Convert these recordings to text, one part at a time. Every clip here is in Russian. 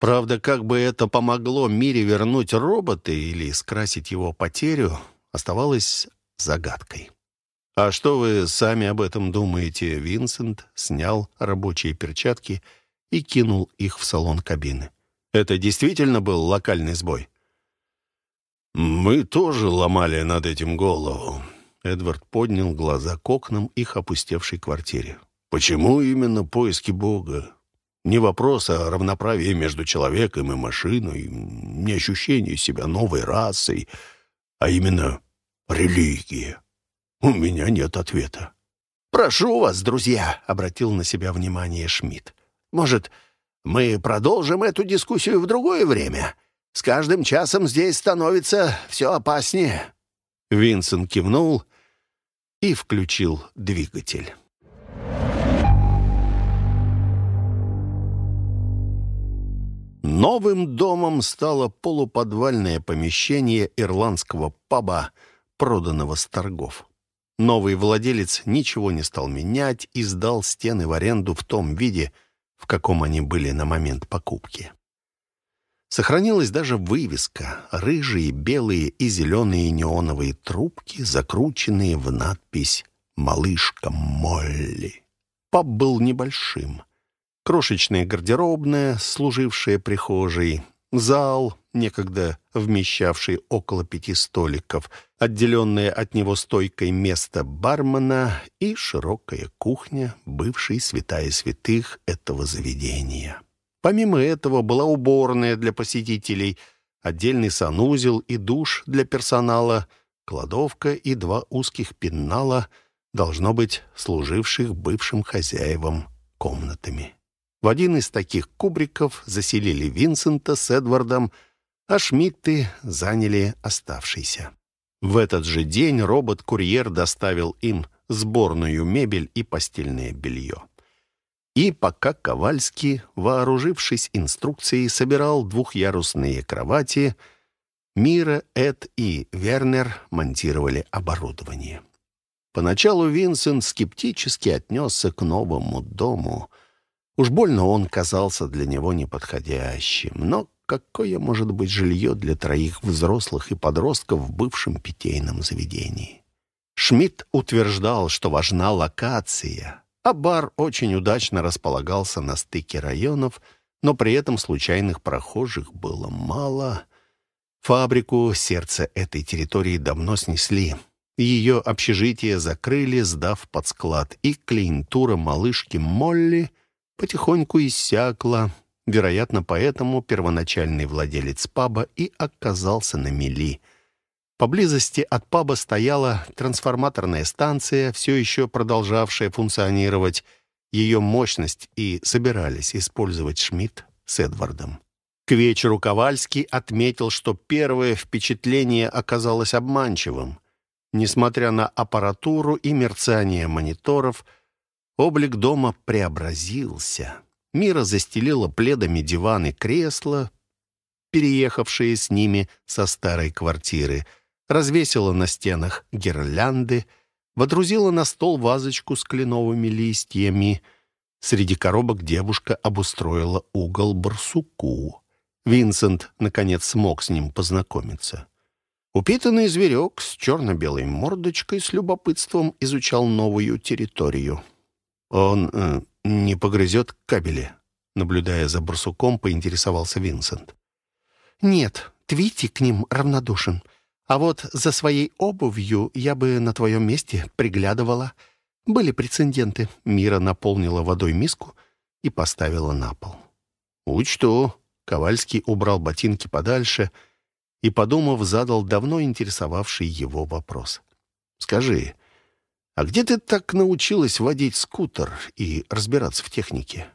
Правда, как бы это помогло Мире вернуть робота или скрасить его потерю, оставалось загадкой. «А что вы сами об этом думаете?» Винсент снял рабочие перчатки и кинул их в салон кабины. «Это действительно был локальный сбой?» «Мы тоже ломали над этим голову». Эдвард поднял глаза к окнам их опустевшей квартире. «Почему именно поиски Бога? Не вопрос о равноправии между человеком и машиной, не ощущение себя новой расой, а именно религия. У меня нет ответа. «Прошу вас, друзья», — обратил на себя внимание Шмидт. «Может, мы продолжим эту дискуссию в другое время? С каждым часом здесь становится все опаснее». Винсент кивнул и включил двигатель. Новым домом стало полуподвальное помещение ирландского паба, проданного с торгов. Новый владелец ничего не стал менять и сдал стены в аренду в том виде, в каком они были на момент покупки. Сохранилась даже вывеска — рыжие, белые и зеленые неоновые трубки, закрученные в надпись «Малышка Молли». Паб был небольшим — крошечная гардеробная, служившая прихожей, зал, некогда вмещавший около пяти столиков, отделенное от него стойкой место бармена и широкая кухня, бывшей святая святых этого заведения. Помимо этого была уборная для посетителей, отдельный санузел и душ для персонала, кладовка и два узких пеннала, должно быть, служивших бывшим хозяевам комнатами. В один из таких кубриков заселили Винсента с Эдвардом, а Шмидты заняли оставшийся. В этот же день робот-курьер доставил им сборную мебель и постельное белье. И пока Ковальский, вооружившись инструкцией, собирал двухъярусные кровати, Мира, Эд и Вернер монтировали оборудование. Поначалу Винсент скептически отнесся к новому дому — Уж больно он казался для него неподходящим. Но какое может быть жилье для троих взрослых и подростков в бывшем питейном заведении? Шмидт утверждал, что важна локация, а бар очень удачно располагался на стыке районов, но при этом случайных прохожих было мало. Фабрику сердце этой территории давно снесли. Ее общежитие закрыли, сдав под склад, и клиентура малышки Молли потихоньку иссякла. Вероятно, поэтому первоначальный владелец паба и оказался на мели. Поблизости от паба стояла трансформаторная станция, все еще продолжавшая функционировать. Ее мощность и собирались использовать Шмидт с Эдвардом. К вечеру Ковальский отметил, что первое впечатление оказалось обманчивым. Несмотря на аппаратуру и мерцание мониторов – Облик дома преобразился. Мира застелила пледами диван и кресла, переехавшие с ними со старой квартиры, развесила на стенах гирлянды, водрузила на стол вазочку с кленовыми листьями. Среди коробок девушка обустроила угол барсуку. Винсент, наконец, смог с ним познакомиться. Упитанный зверек с черно-белой мордочкой с любопытством изучал новую территорию. «Он э, не погрызет кабели?» Наблюдая за барсуком, поинтересовался Винсент. «Нет, Твити к ним равнодушен. А вот за своей обувью я бы на твоем месте приглядывала. Были прецеденты». Мира наполнила водой миску и поставила на пол. «Учту». Ковальский убрал ботинки подальше и, подумав, задал давно интересовавший его вопрос. «Скажи, а где ты так научилась водить скутер и разбираться в технике?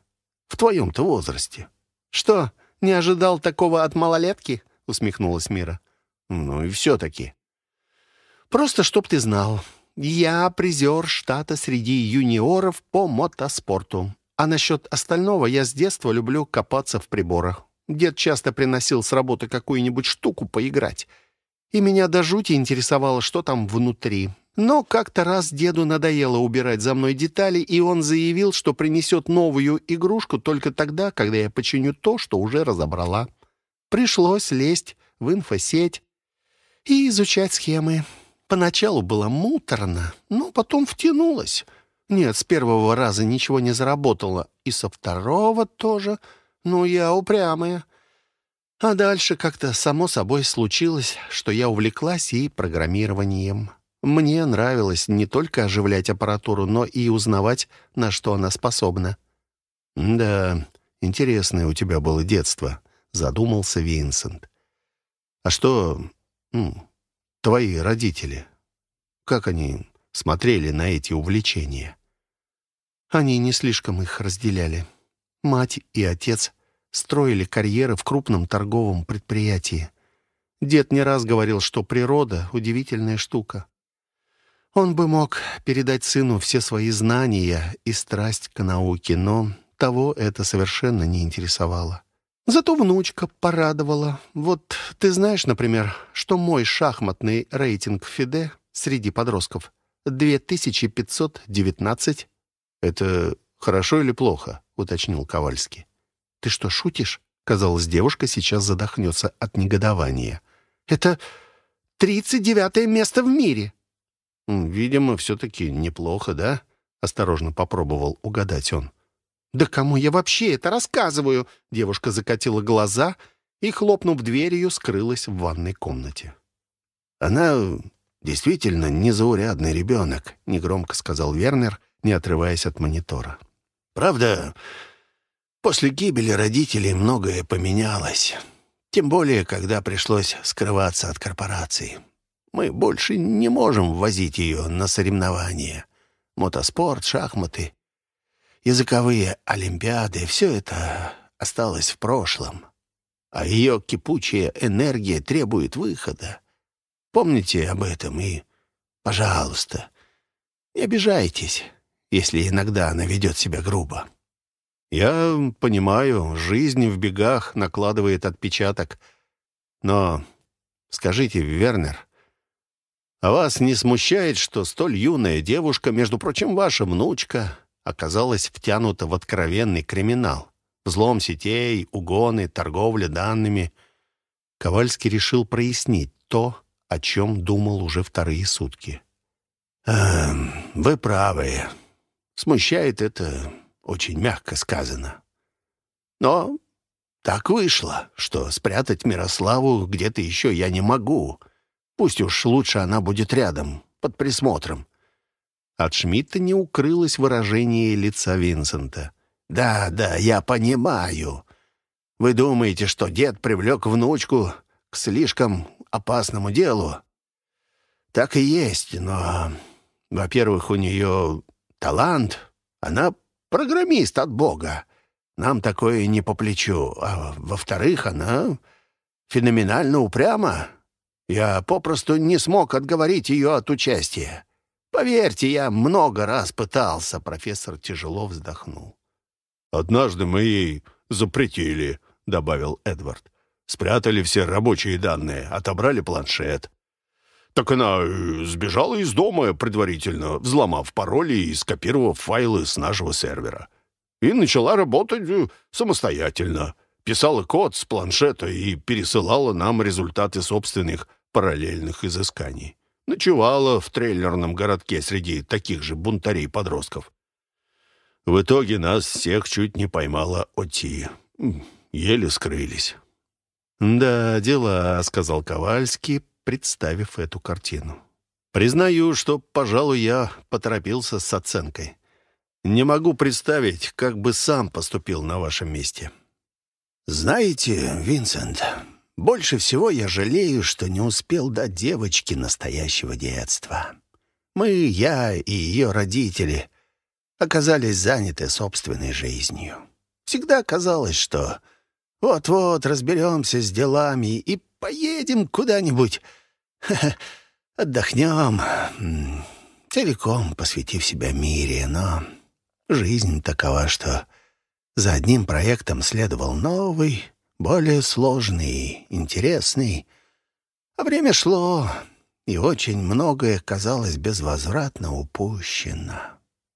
В твоем-то возрасте. Что, не ожидал такого от малолетки? Усмехнулась Мира. Ну и все-таки. Просто чтоб ты знал. Я призер штата среди юниоров по мотоспорту. А насчет остального я с детства люблю копаться в приборах. Дед часто приносил с работы какую-нибудь штуку поиграть. И меня до жути интересовало, что там внутри. Но как-то раз деду надоело убирать за мной детали, и он заявил, что принесет новую игрушку только тогда, когда я починю то, что уже разобрала. Пришлось лезть в инфосеть и изучать схемы. Поначалу было муторно, но потом втянулось. Нет, с первого раза ничего не заработало, и со второго тоже. Ну, я упрямая. А дальше как-то само собой случилось, что я увлеклась и программированием. Мне нравилось не только оживлять аппаратуру, но и узнавать, на что она способна. «Да, интересное у тебя было детство», — задумался Винсент. «А что твои родители? Как они смотрели на эти увлечения?» Они не слишком их разделяли. Мать и отец строили карьеры в крупном торговом предприятии. Дед не раз говорил, что природа — удивительная штука. Он бы мог передать сыну все свои знания и страсть к науке, но того это совершенно не интересовало. Зато внучка порадовала. Вот ты знаешь, например, что мой шахматный рейтинг ФИДЕ среди подростков 2519. «Это хорошо или плохо?» — уточнил Ковальский. «Ты что, шутишь?» Казалось, девушка сейчас задохнется от негодования. «Это тридцать девятое место в мире!» «Видимо, все-таки неплохо, да?» — осторожно попробовал угадать он. «Да кому я вообще это рассказываю?» Девушка закатила глаза и, хлопнув дверью, скрылась в ванной комнате. «Она действительно незаурядный ребенок», — негромко сказал Вернер, не отрываясь от монитора. «Правда, после гибели родителей многое поменялось. Тем более, когда пришлось скрываться от корпорации. Мы больше не можем возить ее на соревнования. Мотоспорт, шахматы, языковые олимпиады — все это осталось в прошлом. А ее кипучая энергия требует выхода. Помните об этом и, пожалуйста, не обижайтесь, если иногда она ведет себя грубо. Я понимаю, жизнь в бегах накладывает отпечаток. Но скажите, Вернер, вас не смущает, что столь юная девушка, между прочим, ваша внучка, оказалась втянута в откровенный криминал? Взлом сетей, угоны, торговля данными. Ковальский решил прояснить то, о чем думал уже вторые сутки. «Эм, «Вы правы. Смущает это очень мягко сказано. Но так вышло, что спрятать Мирославу где-то еще я не могу». Пусть уж лучше она будет рядом, под присмотром. От Шмидта не укрылось выражение лица Винсента. «Да, да, я понимаю. Вы думаете, что дед привлек внучку к слишком опасному делу? Так и есть, но, во-первых, у нее талант. Она программист от Бога. Нам такое не по плечу. А во-вторых, она феноменально упряма. Я попросту не смог отговорить ее от участия. Поверьте, я много раз пытался, профессор тяжело вздохнул. «Однажды мы ей запретили», — добавил Эдвард. «Спрятали все рабочие данные, отобрали планшет». Так она э, сбежала из дома предварительно, взломав пароли и скопировав файлы с нашего сервера. И начала работать э, самостоятельно. Писала код с планшета и пересылала нам результаты собственных параллельных изысканий. Ночевала в трейлерном городке среди таких же бунтарей-подростков. В итоге нас всех чуть не поймала Оти. Еле скрылись. «Да, дела», — сказал Ковальский, представив эту картину. «Признаю, что, пожалуй, я поторопился с оценкой. Не могу представить, как бы сам поступил на вашем месте». «Знаете, Винсент, больше всего я жалею, что не успел дать девочке настоящего детства. Мы, я и ее родители, оказались заняты собственной жизнью. Всегда казалось, что вот-вот разберемся с делами и поедем куда-нибудь, отдохнем, целиком посвятив себя мире, но жизнь такова, что за одним проектом следовал новый, более сложный, интересный. А время шло, и очень многое казалось безвозвратно упущено.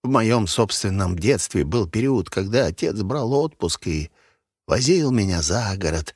В моем собственном детстве был период, когда отец брал отпуск и возил меня за город,